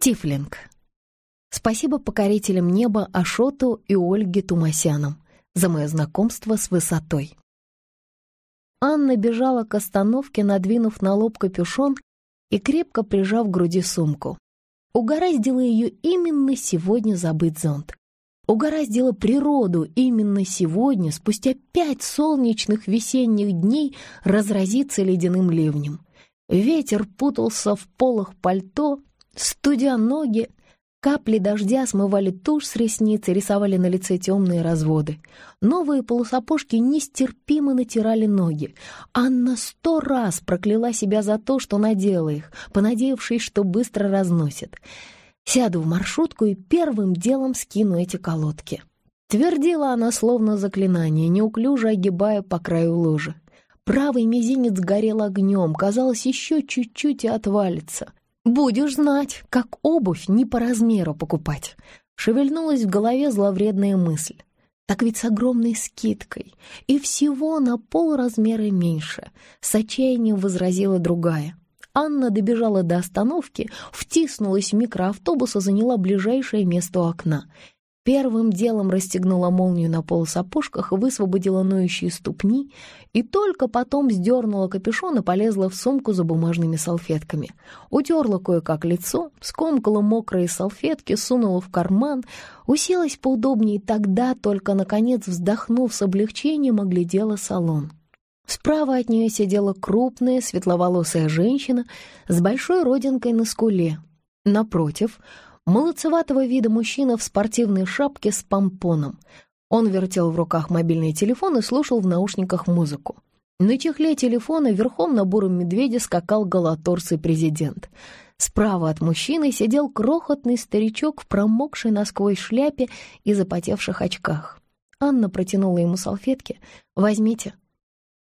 Тифлинг. Спасибо покорителям неба Ашоту и Ольге Тумасянам за мое знакомство с высотой. Анна бежала к остановке, надвинув на лоб капюшон и крепко прижав к груди сумку. Угораздило ее именно сегодня забыть зонт угораздило природу именно сегодня, спустя пять солнечных весенних дней, разразиться ледяным ливнем. Ветер путался в полах пальто, студя ноги, Капли дождя смывали тушь с ресниц рисовали на лице темные разводы. Новые полусапожки нестерпимо натирали ноги. Анна сто раз прокляла себя за то, что надела их, понадеявшись, что быстро разносит. Сяду в маршрутку и первым делом скину эти колодки. Твердила она словно заклинание, неуклюже огибая по краю ложи. Правый мизинец горел огнем, казалось, еще чуть-чуть и отвалится. «Будешь знать, как обувь не по размеру покупать», — шевельнулась в голове зловредная мысль. Так ведь с огромной скидкой и всего на полразмера меньше, с отчаянием возразила другая. Анна добежала до остановки, втиснулась в микроавтобус и заняла ближайшее место у окна. Первым делом расстегнула молнию на полусапожках, высвободила ноющие ступни и только потом сдернула капюшон и полезла в сумку за бумажными салфетками. Утерла кое-как лицо, скомкала мокрые салфетки, сунула в карман, уселась поудобнее и тогда, только наконец вздохнув с облегчением, оглядела салон. Справа от нее сидела крупная светловолосая женщина с большой родинкой на скуле. Напротив, молодцеватого вида мужчина в спортивной шапке с помпоном. Он вертел в руках мобильный телефон и слушал в наушниках музыку. На чехле телефона верхом на буром медведе скакал голоторсый президент. Справа от мужчины сидел крохотный старичок в промокшей насквозь шляпе и запотевших очках. Анна протянула ему салфетки. «Возьмите,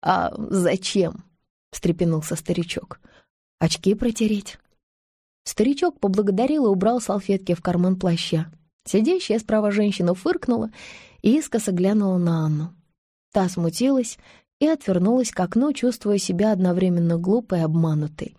«А зачем?» — встрепенулся старичок. «Очки протереть». Старичок поблагодарил и убрал салфетки в карман плаща. Сидящая справа женщина фыркнула и искоса глянула на Анну. Та смутилась и отвернулась к окну, чувствуя себя одновременно глупой и обманутой.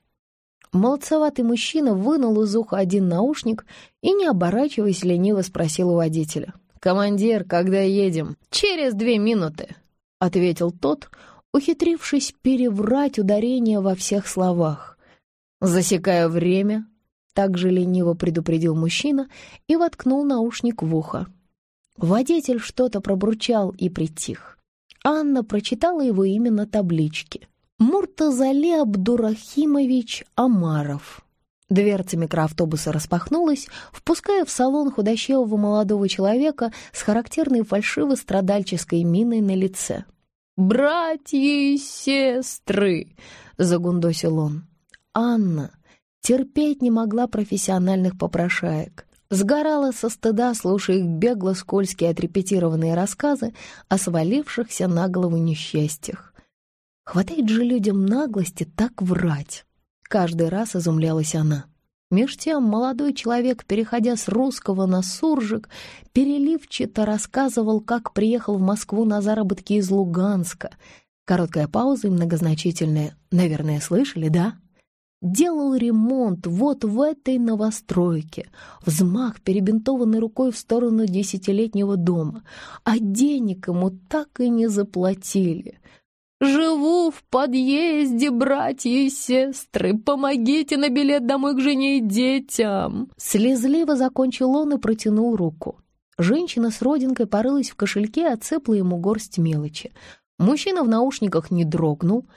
Молодцеватый мужчина вынул из уха один наушник и, не оборачиваясь, лениво спросил у водителя. «Командир, когда едем?» «Через две минуты», — ответил тот, — ухитрившись переврать ударение во всех словах. засекая время», — так же лениво предупредил мужчина и воткнул наушник в ухо. Водитель что-то пробурчал и притих. Анна прочитала его имя на табличке. «Муртазали Абдурахимович Амаров». Дверца микроавтобуса распахнулась, впуская в салон худощевого молодого человека с характерной фальшиво-страдальческой миной на лице братья и сестры!» — загундосил он. Анна терпеть не могла профессиональных попрошаек. Сгорала со стыда, слушая их бегло скользкие отрепетированные рассказы о свалившихся на голову несчастьях. Хватает же людям наглости так врать. Каждый раз изумлялась она. Меж тем молодой человек, переходя с русского на суржик, переливчато рассказывал, как приехал в Москву на заработки из Луганска. Короткая пауза и многозначительная «Наверное, слышали, да?» Делал ремонт вот в этой новостройке. Взмах, перебинтованный рукой в сторону десятилетнего дома. А денег ему так и не заплатили. Живу в подъезде, братья и сестры. Помогите на билет домой к жене и детям. Слезливо закончил он и протянул руку. Женщина с родинкой порылась в кошельке, и отцепла ему горсть мелочи. Мужчина в наушниках не дрогнул,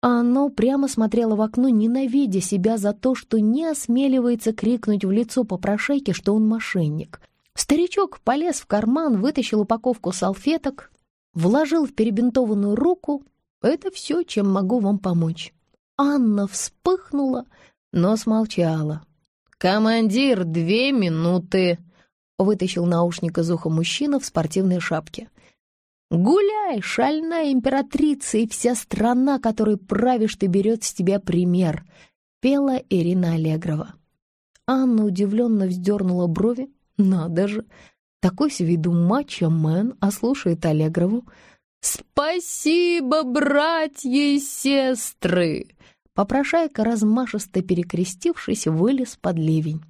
а оно прямо смотрело в окно, ненавидя себя за то, что не осмеливается крикнуть в лицо попрошайке, что он мошенник. Старичок полез в карман, вытащил упаковку салфеток, вложил в перебинтованную руку это все, чем могу вам помочь». Анна вспыхнула, но смолчала. «Командир, две минуты!» — вытащил наушник из уха мужчина в спортивной шапке. «Гуляй, шальная императрица, и вся страна, которой правишь, ты берет с тебя пример!» — пела Ирина Аллегрова. Анна удивленно вздернула брови. «Надо же! Такой с виду мачо-мен, а слушает Аллегрову!» «Спасибо, братья и сестры!» Попрошайка, размашисто перекрестившись, вылез под ливень.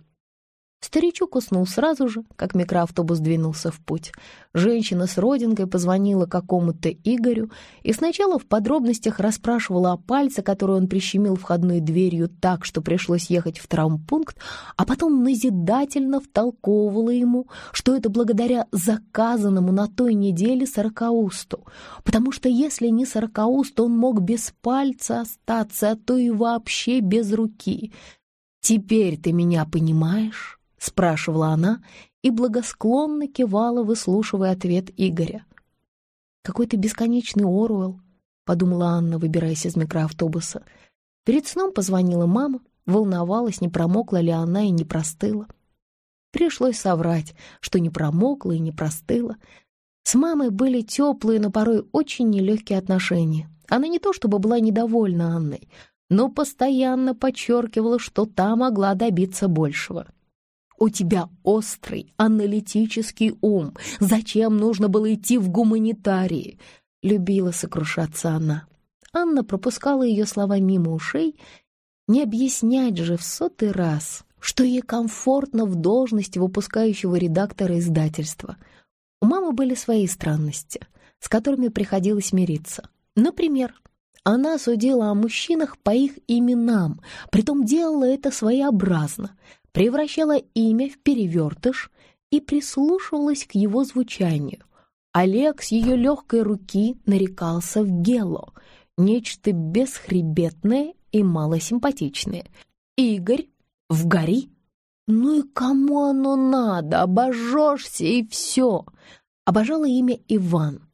Старичок уснул сразу же, как микроавтобус двинулся в путь. Женщина с родинкой позвонила какому-то Игорю и сначала в подробностях расспрашивала о пальце, который он прищемил входной дверью так, что пришлось ехать в травмпункт, а потом назидательно втолковывала ему, что это благодаря заказанному на той неделе сорокаусту. Потому что если не сорокауст, он мог без пальца остаться, а то и вообще без руки. «Теперь ты меня понимаешь?» спрашивала она и благосклонно кивала, выслушивая ответ Игоря. «Какой-то бесконечный Оруэлл», — подумала Анна, выбираясь из микроавтобуса. Перед сном позвонила мама, волновалась, не промокла ли она и не простыла. Пришлось соврать, что не промокла и не простыла. С мамой были теплые, но порой очень нелегкие отношения. Она не то чтобы была недовольна Анной, но постоянно подчеркивала, что та могла добиться большего. У тебя острый аналитический ум. Зачем нужно было идти в гуманитарии?» Любила сокрушаться она. Анна пропускала ее слова мимо ушей. Не объяснять же в сотый раз, что ей комфортно в должности выпускающего редактора издательства. У мамы были свои странности, с которыми приходилось мириться. Например, она судила о мужчинах по их именам, притом делала это своеобразно — превращала имя в перевертыш и прислушивалась к его звучанию. Олег с ее легкой руки нарекался в гело, нечто бесхребетное и малосимпатичное. Игорь в гори. Ну и кому оно надо? Обожжешься и все. Обожала имя Иван,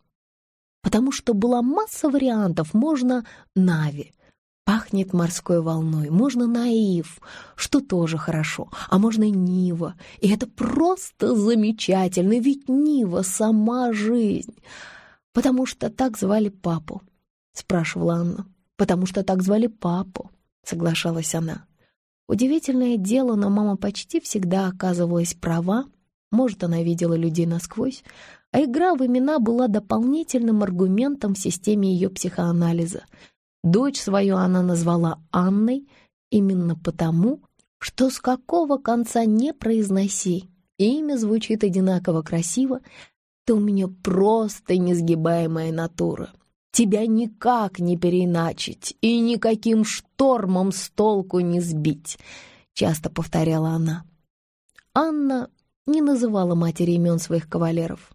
потому что была масса вариантов, можно Нави — пахнет морской волной. Можно наив, что тоже хорошо, а можно Нива. И это просто замечательно, ведь Нива — сама жизнь. Потому что так звали папу, спрашивала Анна. Потому что так звали папу, соглашалась она. Удивительное дело, но мама почти всегда оказывалась права. Может, она видела людей насквозь, а игра в имена была дополнительным аргументом в системе ее психоанализа — Дочь свою она назвала Анной именно потому, что с какого конца не произноси, имя звучит одинаково красиво, ты у меня просто несгибаемая натура. Тебя никак не переначить и никаким штормом с толку не сбить, часто повторяла она. Анна не называла матери имен своих кавалеров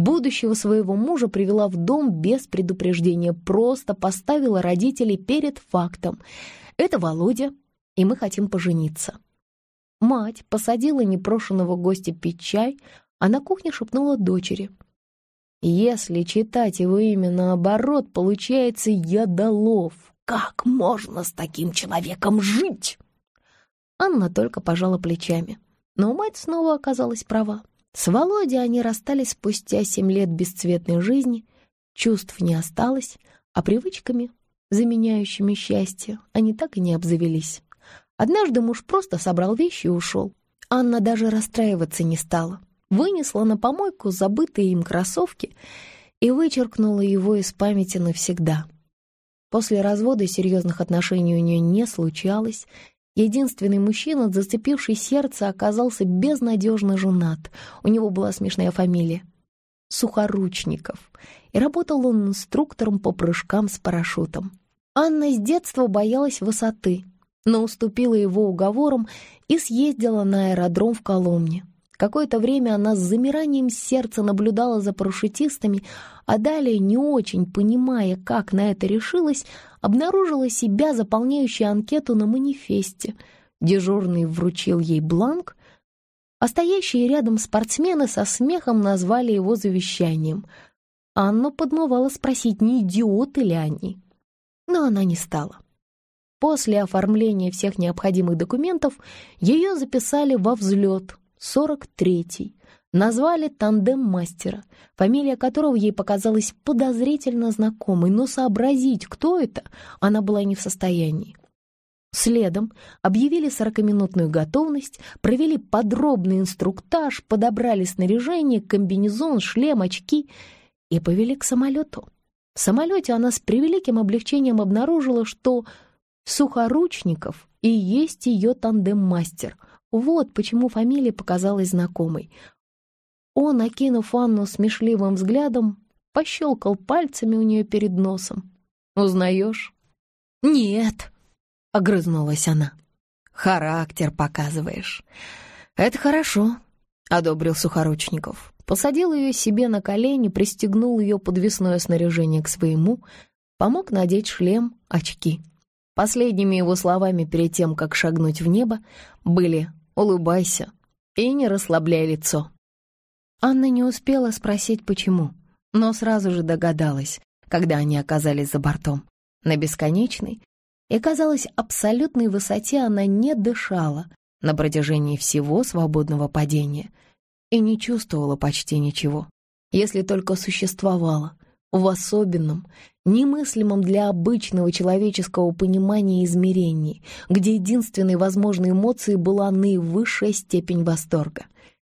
будущего своего мужа привела в дом без предупреждения, просто поставила родителей перед фактом. Это Володя, и мы хотим пожениться. Мать посадила непрошенного гостя пить чай, а на кухне шепнула дочери. «Если читать его имя наоборот, получается ядолов. Как можно с таким человеком жить?» Анна только пожала плечами. Но мать снова оказалась права. С Володей они расстались спустя семь лет бесцветной жизни, чувств не осталось, а привычками, заменяющими счастье, они так и не обзавелись. Однажды муж просто собрал вещи и ушел. Анна даже расстраиваться не стала. Вынесла на помойку забытые им кроссовки и вычеркнула его из памяти навсегда. После развода серьезных отношений у нее не случалось, Единственный мужчина, зацепивший сердце, оказался безнадежно женат. У него была смешная фамилия — Сухоручников. И работал он инструктором по прыжкам с парашютом. Анна с детства боялась высоты, но уступила его уговорам и съездила на аэродром в Коломне. Какое-то время она с замиранием сердца наблюдала за парашютистами, а далее, не очень понимая, как на это решилась, обнаружила себя, заполняющей анкету на манифесте. Дежурный вручил ей бланк, а стоящие рядом спортсмены со смехом назвали его завещанием. Анна подмывала спросить, не идиоты ли они. Но она не стала. После оформления всех необходимых документов ее записали во взлет, 43 назвали тандем мастера, фамилия которого ей показалась подозрительно знакомой, но сообразить, кто это, она была не в состоянии. Следом объявили сорокаминутную готовность, провели подробный инструктаж, подобрали снаряжение, комбинезон, шлем, очки и повели к самолету. В самолете она с превеликим облегчением обнаружила, что Сухоручников и есть ее тандем-мастер — вот почему фамилия показалась знакомой. Он, окинув Анну смешливым взглядом, пощелкал пальцами у нее перед носом. «Узнаешь?» «Нет», — огрызнулась она. «Характер показываешь». «Это хорошо», — одобрил Сухоручников. Посадил ее себе на колени, пристегнул ее подвесное снаряжение к своему, помог надеть шлем, очки. Последними его словами перед тем, как шагнуть в небо, были улыбайся и не расслабляй лицо». Анна не успела спросить, почему, но сразу же догадалась, когда они оказались за бортом. На бесконечной и, казалось, абсолютной высоте она не дышала на протяжении всего свободного падения и не чувствовала почти ничего, если только существовала — в особенном, немыслимом для обычного человеческого понимания измерений, где единственной возможной эмоцией была наивысшая степень восторга.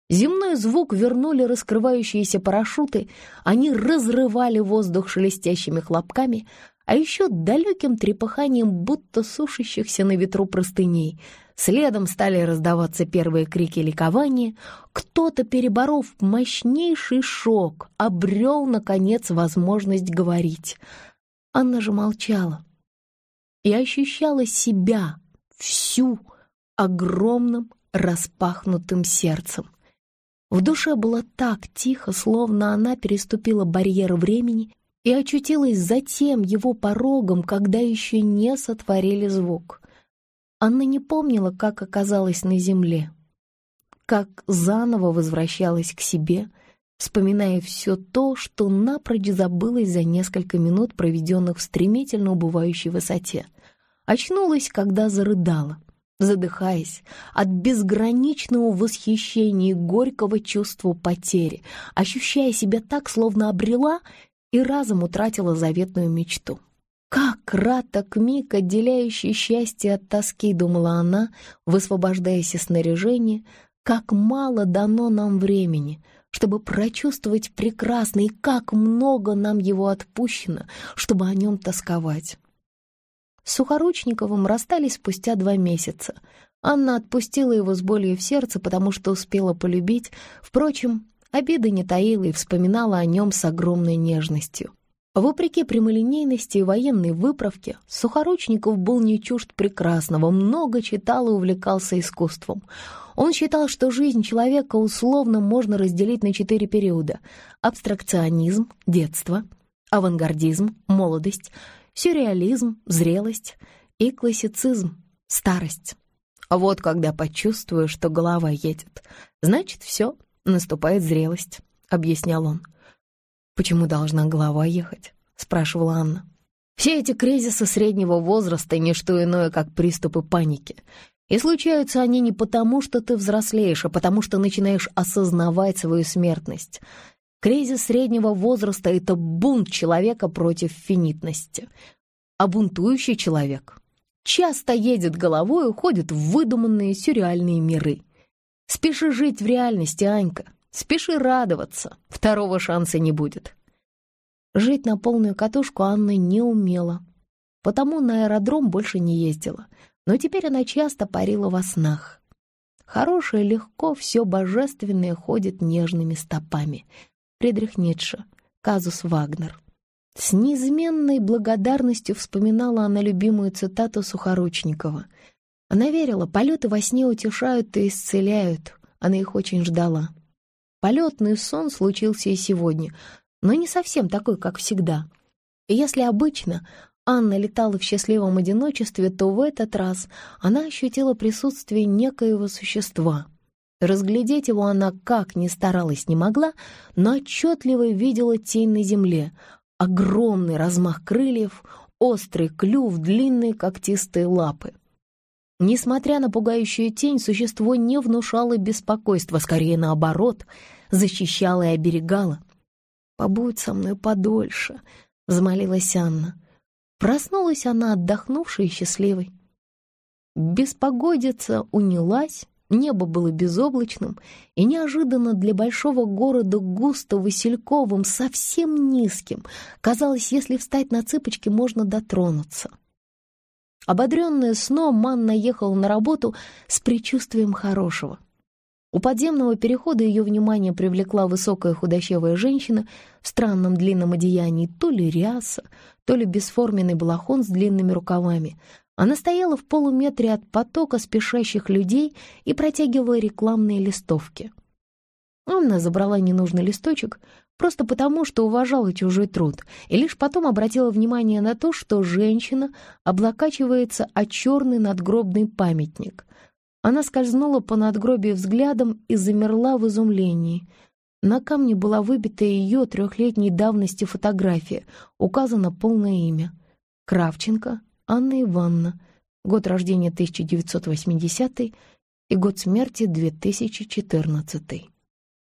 Земной звук вернули раскрывающиеся парашюты, они разрывали воздух шелестящими хлопками, а еще далеким трепыханием будто сушащихся на ветру простыней — Следом стали раздаваться первые крики ликования. Кто-то, переборов мощнейший шок, обрел, наконец, возможность говорить. Анна же молчала. И ощущала себя, всю, огромным распахнутым сердцем. В душе было так тихо, словно она переступила барьер времени и очутилась за тем его порогом, когда еще не сотворили звук. Анна не помнила, как оказалась на земле, как заново возвращалась к себе, вспоминая все то, что напрочь забылось за несколько минут, проведенных в стремительно убывающей высоте. Очнулась, когда зарыдала, задыхаясь от безграничного восхищения и горького чувства потери, ощущая себя так, словно обрела и разом утратила заветную мечту краток миг, отделяющий счастье от тоски, думала она, высвобождаясь из снаряжения, как мало дано нам времени, чтобы прочувствовать прекрасно и как много нам его отпущено, чтобы о нем тосковать. С Сухоручниковым расстались спустя два месяца. Анна отпустила его с болью в сердце, потому что успела полюбить. Впрочем, обиды не таила и вспоминала о нем с огромной нежностью. Вопреки прямолинейности и военной выправки, Сухоручников был не чужд прекрасного, много читал и увлекался искусством. Он считал, что жизнь человека условно можно разделить на четыре периода – абстракционизм, детство, авангардизм, молодость, сюрреализм, зрелость и классицизм, старость. Вот когда почувствую, что голова едет, значит, все, наступает зрелость, объяснял он. «Почему должна голова ехать?» — спрашивала Анна. «Все эти кризисы среднего возраста — ничто иное, как приступы паники. И случаются они не потому, что ты взрослеешь, а потому, что начинаешь осознавать свою смертность. Кризис среднего возраста — это бунт человека против финитности. А бунтующий человек часто едет головой и уходит в выдуманные сюрреальные миры. Спеши жить в реальности, Анька. Спеши радоваться, второго шанса не будет. Жить на полную катушку Анна не умела, потому на аэродром больше не ездила, но теперь она часто парила во снах. Хорошее легко, все божественное ходит нежными стопами. Фридрих Ницше, казус Вагнер. С неизменной благодарностью вспоминала она любимую цитату Сухоручникова. Она верила, полеты во сне утешают и исцеляют. Она их очень ждала. Полетный сон случился и сегодня, но не совсем такой, как всегда. Если обычно Анна летала в счастливом одиночестве, то в этот раз она ощутила присутствие некоего существа. Разглядеть его она как ни старалась не могла, но отчетливо видела тень на земле, огромный размах крыльев, острый клюв, длинные когтистые лапы. Несмотря на пугающую тень, существо не внушало беспокойства, скорее наоборот — защищала и оберегала. «Побудь со мной подольше», — взмолилась Анна. Проснулась она отдохнувшей и счастливой. Беспогодица унялась, небо было безоблачным, и неожиданно для большого города густо васильковым, совсем низким. Казалось, если встать на цыпочки, можно дотронуться. Ободренная сном, Анна ехала на работу с предчувствием хорошего. У подземного перехода ее внимание привлекла высокая худощавая женщина в странном длинном одеянии, то ли ряса, то ли бесформенный балахон с длинными рукавами. Она стояла в полуметре от потока спешащих людей и протягивала рекламные листовки. Анна забрала ненужный листочек просто потому, что уважала чужой труд, и лишь потом обратила внимание на то, что женщина облокачивается о черный надгробный памятник — она скользнула по надгробию взглядом и замерла в изумлении. На камне была выбита ее трехлетней давности фотография, указано полное имя. Кравченко Анна Ивановна, год рождения 1980 и год смерти 2014.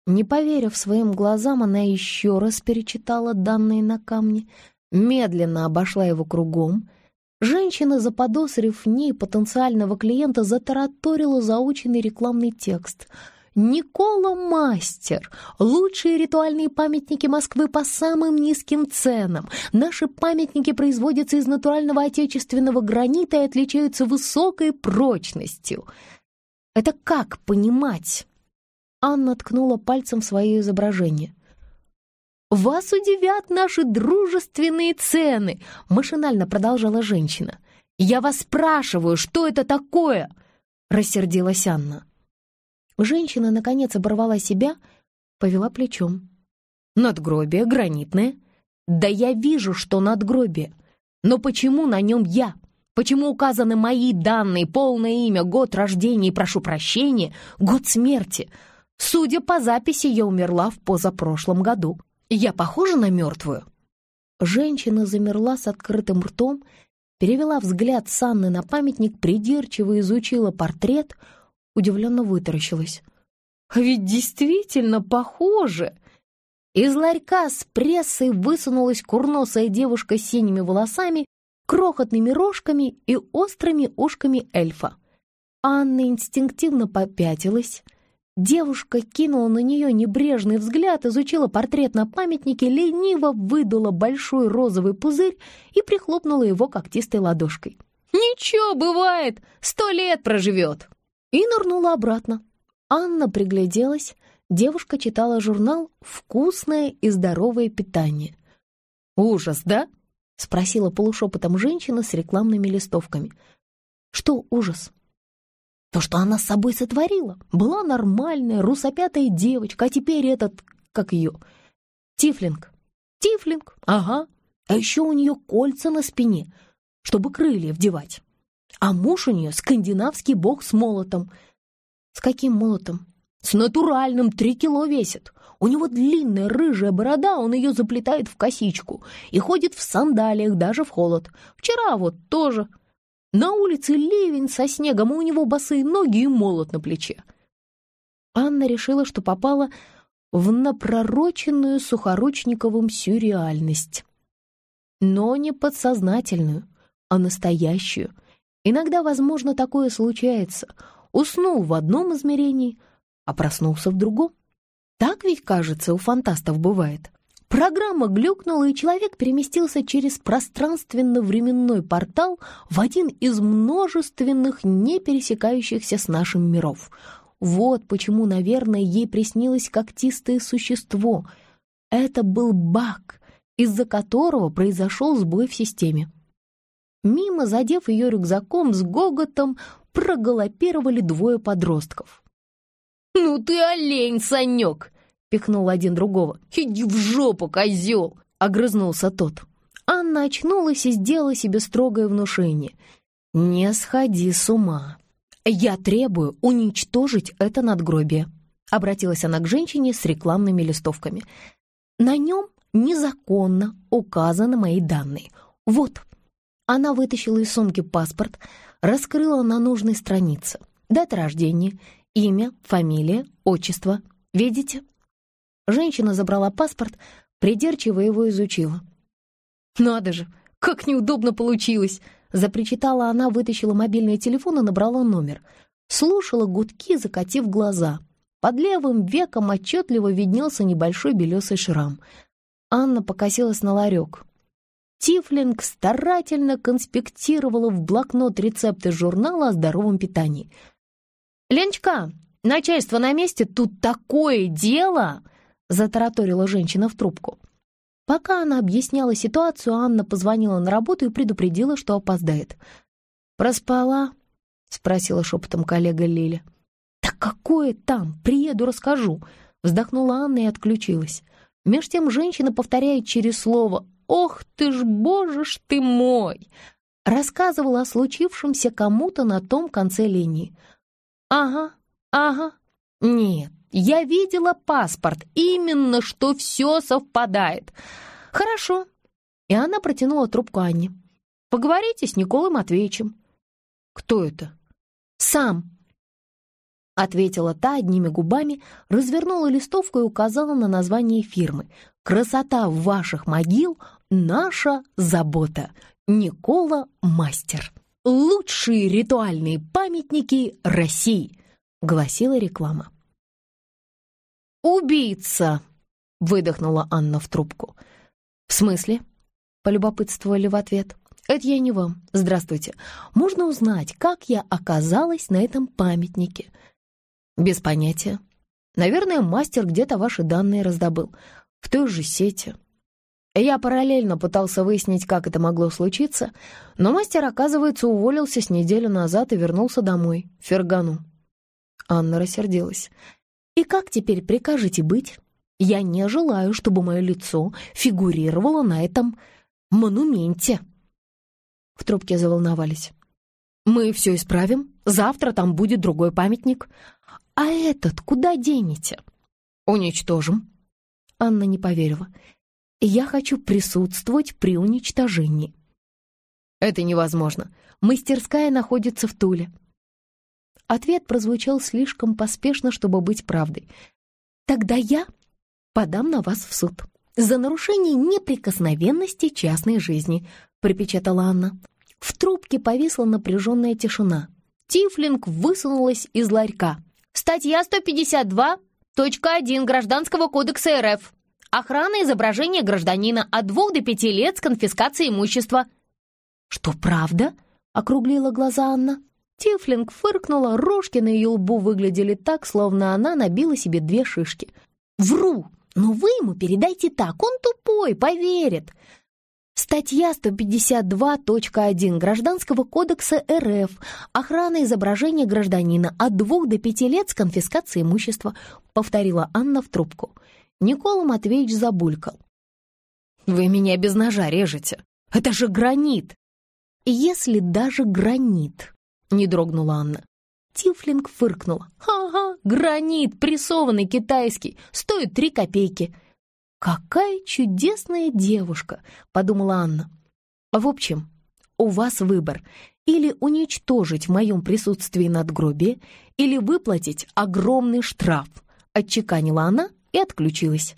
Не поверив своим глазам, она еще раз перечитала данные на камне, медленно обошла его кругом — Женщина, заподозрив в ней потенциального клиента, затараторила заученный рекламный текст. «Никола Мастер! Лучшие ритуальные памятники Москвы по самым низким ценам. Наши памятники производятся из натурального отечественного гранита и отличаются высокой прочностью». «Это как понимать?» Анна ткнула пальцем в свое изображение. «Вас удивят наши дружественные цены!» — машинально продолжала женщина. «Я вас спрашиваю, что это такое?» — рассердилась Анна. Женщина, наконец, оборвала себя, повела плечом. «Надгробие гранитное?» «Да я вижу, что надгробие. Но почему на нем я? Почему указаны мои данные, полное имя, год рождения и, прошу прощения, год смерти? Судя по записи, я умерла в позапрошлом году». Я похожа на мертвую?» Женщина замерла с открытым ртом, перевела взгляд Санны на памятник, придирчиво изучила портрет, удивленно вытаращилась. «А ведь действительно похоже!» Из ларька с прессой высунулась курносая девушка с синими волосами, крохотными рожками и острыми ушками эльфа. Анна инстинктивно попятилась, Девушка кинула на нее небрежный взгляд, изучила портрет на памятнике, лениво выдула большой розовый пузырь и прихлопнула его когтистой ладошкой. «Ничего, бывает, сто лет проживет!» И нырнула обратно. Анна пригляделась. Девушка читала журнал «Вкусное и здоровое питание». «Ужас, да?» — спросила полушепотом женщина с рекламными листовками. «Что ужас?» То, что она с собой сотворила, была нормальная русопятая девочка, а теперь этот, как ее, Тифлинг. Тифлинг, ага. А еще у нее кольца на спине, чтобы крылья вдевать. А муж у нее скандинавский бог с молотом. С каким молотом? С натуральным, три кило весит. У него длинная рыжая борода, он ее заплетает в косичку и ходит в сандалиях даже в холод. Вчера вот тоже на улице ливень со снегом, а у него босые ноги и молот на плече. Анна решила, что попала в напророченную Сухоручниковым сюрреальность. Но не подсознательную, а настоящую. Иногда, возможно, такое случается. Уснул в одном измерении, а проснулся в другом. Так ведь, кажется, у фантастов бывает. Программа глюкнула, и человек переместился через пространственно-временной портал в один из множественных, не пересекающихся с нашим миров. Вот почему, наверное, ей приснилось когтистое существо. Это был баг, из-за которого произошел сбой в системе. Мимо, задев ее рюкзаком с гоготом, проголопировали двое подростков. «Ну ты олень, Санек!» пихнул один другого. «Иди в жопу, козел!» — огрызнулся тот. Анна очнулась и сделала себе строгое внушение. «Не сходи с ума. Я требую уничтожить это надгробие», — обратилась она к женщине с рекламными листовками. «На нем незаконно указаны мои данные. Вот». Она вытащила из сумки паспорт, раскрыла на нужной странице. Дата рождения, имя, фамилия, отчество. Видите? Женщина забрала паспорт, придирчиво его изучила. «Надо же, как неудобно получилось!» Запричитала она, вытащила мобильный телефон и набрала номер. Слушала гудки, закатив глаза. Под левым веком отчетливо виднелся небольшой белесый шрам. Анна покосилась на ларек. Тифлинг старательно конспектировала в блокнот рецепты журнала о здоровом питании. Ленчка, начальство на месте, тут такое дело!» — затараторила женщина в трубку. Пока она объясняла ситуацию, Анна позвонила на работу и предупредила, что опоздает. «Проспала?» — спросила шепотом коллега Лиля. Так какое там? Приеду, расскажу!» — вздохнула Анна и отключилась. Меж тем женщина повторяет через слово «Ох ты ж, боже ж ты мой!» рассказывала о случившемся кому-то на том конце линии. «Ага, ага, нет, я видела паспорт, именно что все совпадает. Хорошо. И она протянула трубку Анне. Поговорите с Николой Матвеевичем. Кто это? Сам. Ответила та одними губами, развернула листовку и указала на название фирмы. «Красота ваших могил — наша забота. Никола Мастер. Лучшие ритуальные памятники России», — гласила реклама. «Убийца!» — выдохнула Анна в трубку. «В смысле?» — полюбопытствовали в ответ. «Это я не вам. Здравствуйте. Можно узнать, как я оказалась на этом памятнике?» «Без понятия. Наверное, мастер где-то ваши данные раздобыл. В той же сети». Я параллельно пытался выяснить, как это могло случиться, но мастер, оказывается, уволился с неделю назад и вернулся домой, в Фергану. Анна рассердилась. И как теперь прикажете быть? Я не желаю, чтобы мое лицо фигурировало на этом монументе». В трубке заволновались. «Мы все исправим. Завтра там будет другой памятник. А этот куда денете?» «Уничтожим». Анна не поверила. «Я хочу присутствовать при уничтожении». «Это невозможно. Мастерская находится в Туле. Ответ прозвучал слишком поспешно, чтобы быть правдой. «Тогда я подам на вас в суд за нарушение неприкосновенности частной жизни», — припечатала Анна. В трубке повисла напряженная тишина. Тифлинг высунулась из ларька. «Статья 152.1 Гражданского кодекса РФ. Охрана изображения гражданина от двух до пяти лет с конфискацией имущества». «Что, правда?» — округлила глаза Анна. Тифлинг фыркнула, рожки на ее лбу выглядели так, словно она набила себе две шишки. «Вру! Но вы ему передайте так, он тупой, поверит!» Статья 152.1 Гражданского кодекса РФ «Охрана изображения гражданина от двух до пяти лет с конфискацией имущества», повторила Анна в трубку. Никола Матвеевич забулькал. «Вы меня без ножа режете! Это же гранит!» «Если даже гранит!» Не дрогнула Анна. Тифлинг фыркнула. «Ага, гранит, прессованный китайский, стоит три копейки». «Какая чудесная девушка!» — подумала Анна. «В общем, у вас выбор. Или уничтожить в моем присутствии надгробие, или выплатить огромный штраф», — отчеканила она и отключилась.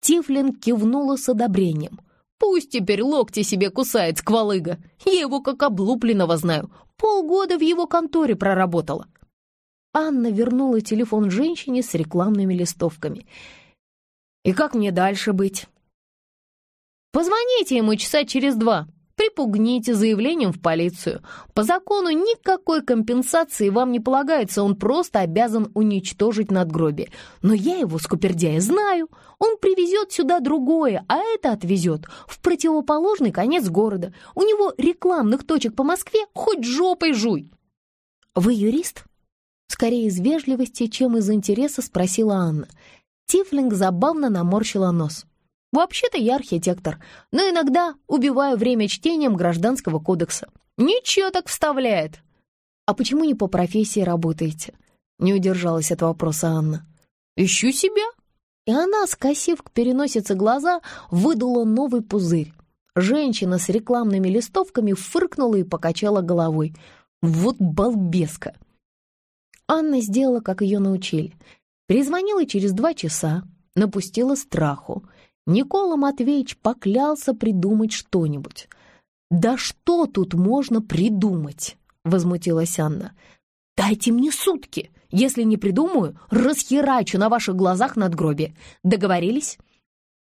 Тифлинг кивнула с одобрением. «Пусть теперь локти себе кусает сквалыга. Я его как облупленного знаю. Полгода в его конторе проработала. Анна вернула телефон женщине с рекламными листовками. «И как мне дальше быть?» «Позвоните ему часа через два», Припугните заявлением в полицию. По закону никакой компенсации вам не полагается, он просто обязан уничтожить надгробие. Но я его, скупердяя, знаю. Он привезет сюда другое, а это отвезет в противоположный конец города. У него рекламных точек по Москве хоть жопой жуй. Вы юрист? Скорее из вежливости, чем из интереса спросила Анна. Тифлинг забавно наморщила нос. Вообще-то я архитектор, но иногда убиваю время чтением Гражданского кодекса. Ничего так вставляет. А почему не по профессии работаете? Не удержалась от вопроса Анна. Ищу себя. И она, скосив к переносице глаза, выдала новый пузырь. Женщина с рекламными листовками фыркнула и покачала головой. Вот балбеска! Анна сделала, как ее научили. Перезвонила через два часа, напустила страху — Никола Матвеевич поклялся придумать что-нибудь. «Да что тут можно придумать?» — возмутилась Анна. «Дайте мне сутки. Если не придумаю, расхерачу на ваших глазах над надгробие. Договорились?»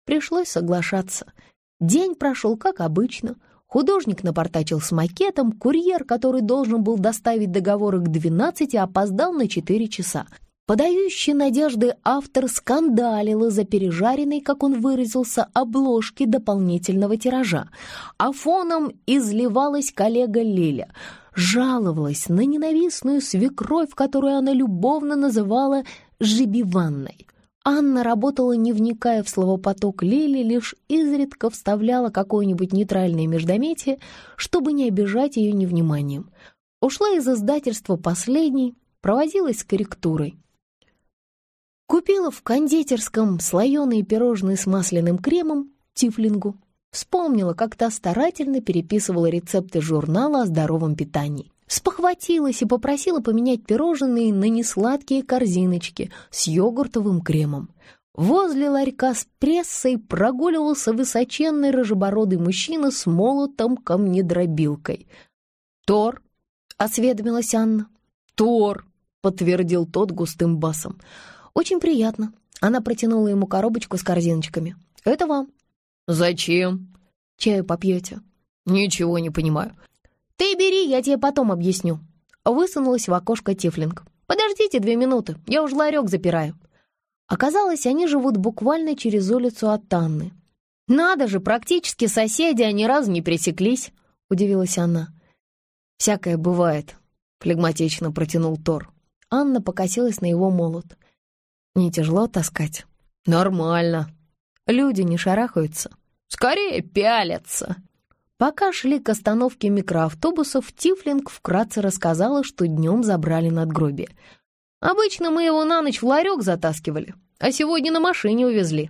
Пришлось соглашаться. День прошел как обычно. Художник напортачил с макетом, курьер, который должен был доставить договоры к 12, опоздал на четыре часа — Подающий надежды автор скандалил из-за пережаренной, как он выразился, обложки дополнительного тиража. А фоном изливалась коллега Лиля, жаловалась на ненавистную свекровь, которую она любовно называла «жибиванной». Анна работала, не вникая в словопоток Лили, лишь изредка вставляла какое-нибудь нейтральное междометие, чтобы не обижать ее невниманием. Ушла из издательства последней, проводилась с корректурой. Купила в кондитерском слоеные пирожные с масляным кремом, тифлингу. Вспомнила, как та старательно переписывала рецепты журнала о здоровом питании. Спохватилась и попросила поменять пирожные на несладкие корзиночки с йогуртовым кремом. Возле ларька с прессой прогуливался высоченный рыжебородый мужчина с молотом камнедробилкой. «Тор?» — осведомилась Анна. «Тор!» — подтвердил тот густым басом. «Очень приятно». Она протянула ему коробочку с корзиночками. «Это вам». «Зачем?» «Чаю попьете». «Ничего не понимаю». «Ты бери, я тебе потом объясню». Высунулась в окошко Тифлинг. «Подождите две минуты, я уж ларек запираю». Оказалось, они живут буквально через улицу от Танны. «Надо же, практически соседи, они разу не пересеклись», — удивилась она. «Всякое бывает», — флегматично протянул Тор. Анна покосилась на его молот. Не тяжело таскать?» «Нормально. Люди не шарахаются. Скорее пялятся!» Пока шли к остановке микроавтобусов, Тифлинг вкратце рассказала, что днем забрали надгробие. «Обычно мы его на ночь в ларек затаскивали, а сегодня на машине увезли.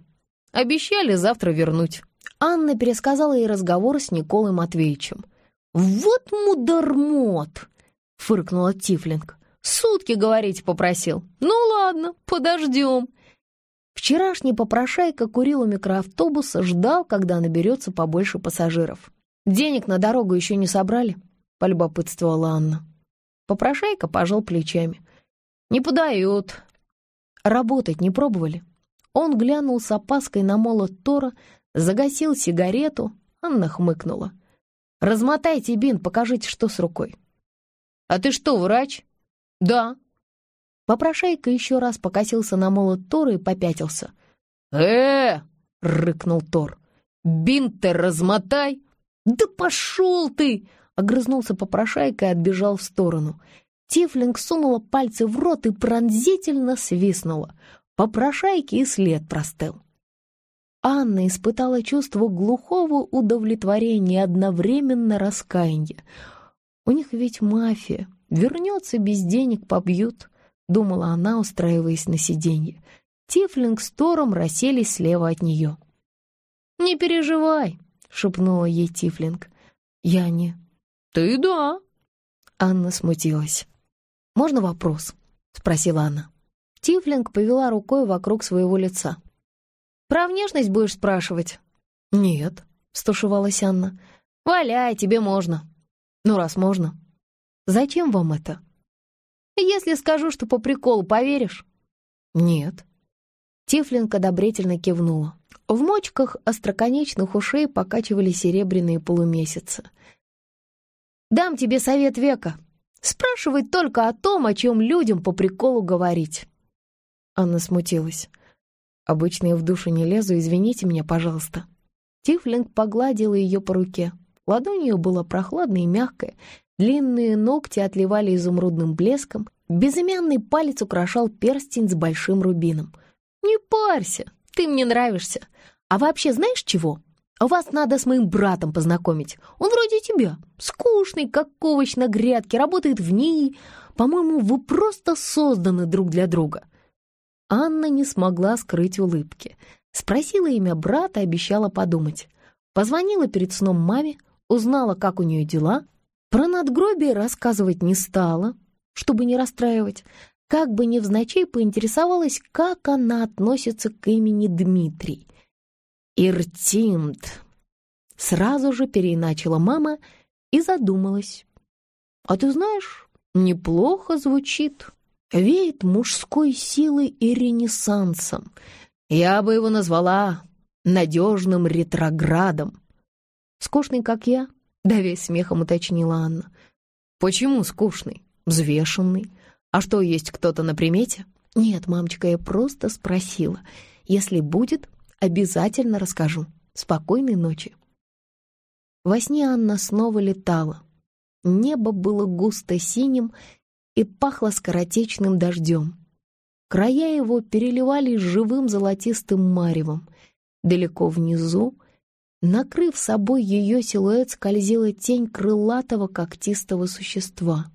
Обещали завтра вернуть». Анна пересказала ей разговор с Николой Матвеевичем. «Вот мудармот!» — фыркнула Тифлинг. Сутки, говорите, попросил. Ну ладно, подождем. Вчерашний попрошайка курил у микроавтобуса, ждал, когда наберется побольше пассажиров. «Денег на дорогу еще не собрали?» — полюбопытствовала Анна. Попрошайка пожал плечами. «Не подают». «Работать не пробовали?» Он глянул с опаской на молот Тора, загасил сигарету. Анна хмыкнула. «Размотайте бин, покажите, что с рукой». «А ты что, врач?» «Да». Попрошайка еще раз покосился на молот Тора и попятился. э рыкнул Тор. «Бинт-то размотай!» «Да пошел ты!» — огрызнулся попрошайка и отбежал в сторону. Тифлинг сунула пальцы в рот и пронзительно свистнула. Попрошайки и след простыл. Анна испытала чувство глухого удовлетворения и одновременно раскаяния. У них ведь мафия, Вернется без денег, побьют», — думала она, устраиваясь на сиденье. Тифлинг с Тором расселись слева от нее. «Не переживай», — шепнула ей Тифлинг. «Я не...» «Ты да!» Анна смутилась. «Можно вопрос?» — спросила она. Тифлинг повела рукой вокруг своего лица. «Про внешность будешь спрашивать?» «Нет», — стушевалась Анна. «Валяй, тебе можно». «Ну, раз можно, Зачем вам это? Если скажу, что по приколу, поверишь? Нет. Тифлинг одобрительно кивнула. В мочках остроконечных ушей покачивали серебряные полумесяцы. «Дам тебе совет века. Спрашивай только о том, о чем людям по приколу говорить». Анна смутилась. «Обычно я в душу не лезу, извините меня, пожалуйста». Тифлинг погладила ее по руке. Ладонь ее была прохладной и мягкой. Длинные ногти отливали изумрудным блеском, безымянный палец украшал перстень с большим рубином. «Не парься, ты мне нравишься. А вообще знаешь чего? Вас надо с моим братом познакомить. Он вроде тебя, скучный, как овощ на грядке, работает в ней. По-моему, вы просто созданы друг для друга». Анна не смогла скрыть улыбки. Спросила имя брата, и обещала подумать. Позвонила перед сном маме, узнала, как у нее дела — про надгробие рассказывать не стала, чтобы не расстраивать. Как бы невзначай поинтересовалась, как она относится к имени Дмитрий. «Иртимт!» Сразу же переиначила мама и задумалась. «А ты знаешь, неплохо звучит. Веет мужской силой и ренессансом. Я бы его назвала надежным ретроградом. Скучный, как я, давясь смехом уточнила Анна. «Почему скучный? Взвешенный? А что, есть кто-то на примете?» «Нет, мамочка, я просто спросила. Если будет, обязательно расскажу. Спокойной ночи». Во сне Анна снова летала. Небо было густо синим и пахло скоротечным дождем. Края его переливались живым золотистым маревом. Далеко внизу Накрыв собой ее силуэт, скользила тень крылатого когтистого существа.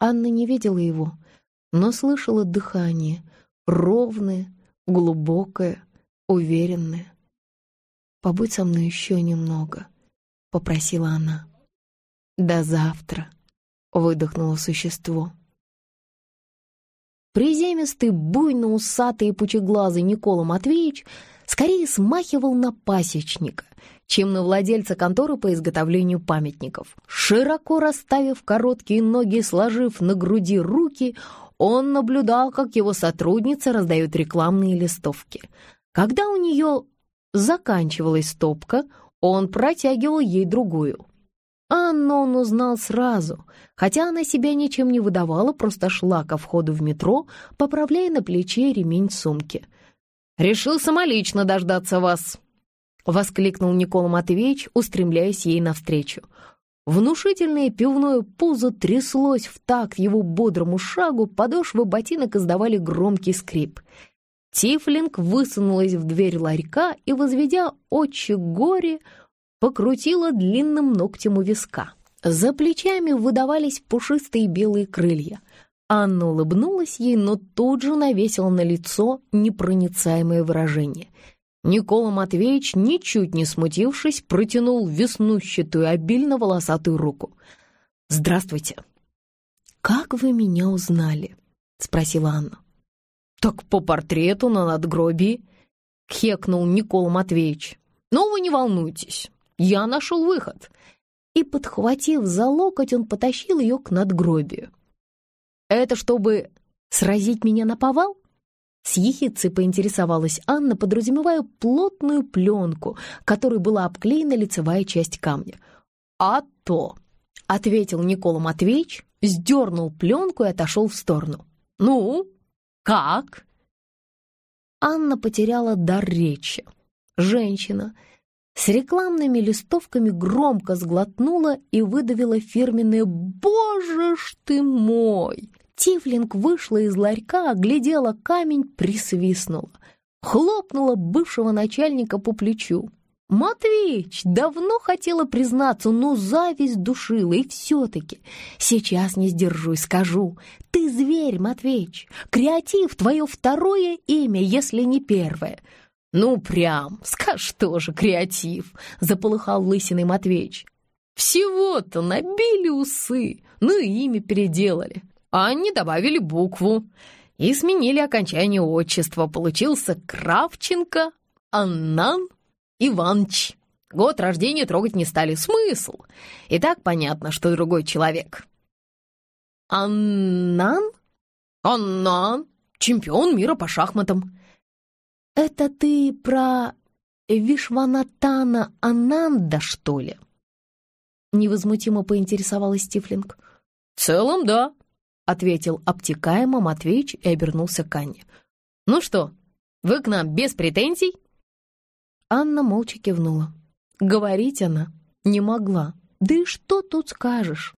Анна не видела его, но слышала дыхание, ровное, глубокое, уверенное. «Побудь со мной еще немного», — попросила она. «До завтра», — выдохнуло существо. Приземистый, буйно-усатый и пучеглазый Никола Матвеевич — скорее смахивал на пасечника, чем на владельца конторы по изготовлению памятников. Широко расставив короткие ноги и сложив на груди руки, он наблюдал, как его сотрудница раздает рекламные листовки. Когда у нее заканчивалась стопка, он протягивал ей другую. Анну он узнал сразу, хотя она себя ничем не выдавала, просто шла ко входу в метро, поправляя на плече ремень сумки — «Решил самолично дождаться вас», — воскликнул Никола Матвеевич, устремляясь ей навстречу. Внушительное пивное пузо тряслось в такт его бодрому шагу, подошвы ботинок издавали громкий скрип. Тифлинг высунулась в дверь ларька и, возведя очи горе, покрутила длинным ногтем у виска. За плечами выдавались пушистые белые крылья — Анна улыбнулась ей, но тут же навесила на лицо непроницаемое выражение. Никола Матвеевич, ничуть не смутившись, протянул веснущатую, обильно волосатую руку. «Здравствуйте!» «Как вы меня узнали?» — спросила Анна. «Так по портрету на надгробии», — хекнул Никола Матвеевич. «Но вы не волнуйтесь, я нашел выход». И, подхватив за локоть, он потащил ее к надгробию. Это чтобы сразить меня на повал? С ехицей поинтересовалась Анна, подразумевая плотную пленку, которой была обклеена лицевая часть камня. «А то!» — ответил Никола Матвеевич, сдернул пленку и отошел в сторону. «Ну, как?» Анна потеряла дар речи. Женщина с рекламными листовками громко сглотнула и выдавила фирменное «Боже ж ты мой!» Тифлинг вышла из ларька, оглядела камень, присвистнула. Хлопнула бывшего начальника по плечу. «Матвеич, давно хотела признаться, но зависть душила, и все-таки. Сейчас не сдержусь, скажу. Ты зверь, Матвеич. Креатив — твое второе имя, если не первое». «Ну, прям, скажешь тоже, креатив!» — заполыхал лысиный Матвеич. «Всего-то набили усы, ну и имя переделали. Анне добавили букву и сменили окончание отчества. Получился Кравченко Аннан Иванович. Год рождения трогать не стали. Смысл? И так понятно, что другой человек. Аннан? Аннан, чемпион мира по шахматам. Это ты про Вишванатана Ананда, что ли? Невозмутимо поинтересовалась Стифлинг. В целом, да. — ответил обтекаемо Матвеич и обернулся к Анне. «Ну что, вы к нам без претензий?» Анна молча кивнула. Говорить она не могла. Да и что тут скажешь?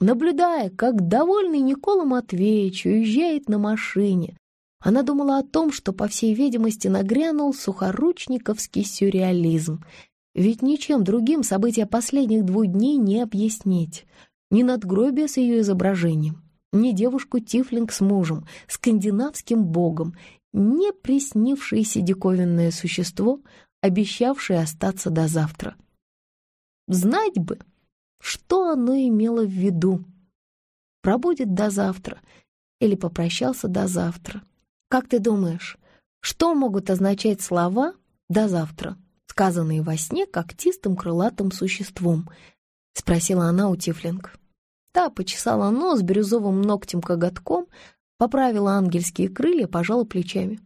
Наблюдая, как довольный Никола Матвеевич уезжает на машине, она думала о том, что, по всей видимости, нагрянул сухоручниковский сюрреализм. Ведь ничем другим события последних двух дней не объяснить. Ни надгробие с ее изображением, мне девушку-тифлинг с мужем, скандинавским богом, не приснившееся диковинное существо, обещавшее остаться до завтра. Знать бы, что оно имело в виду. Пробудет до завтра или попрощался до завтра. Как ты думаешь, что могут означать слова «до завтра», сказанные во сне когтистым крылатым существом? Спросила она у Тифлинг хвоста, почесала нос бирюзовым ногтем-коготком, поправила ангельские крылья, пожала плечами.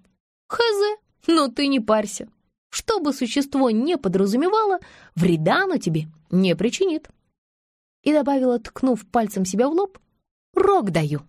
«Хз, но ты не парься. Что бы существо не подразумевало, вреда оно тебе не причинит». И добавила, ткнув пальцем себя в лоб, «Рог даю».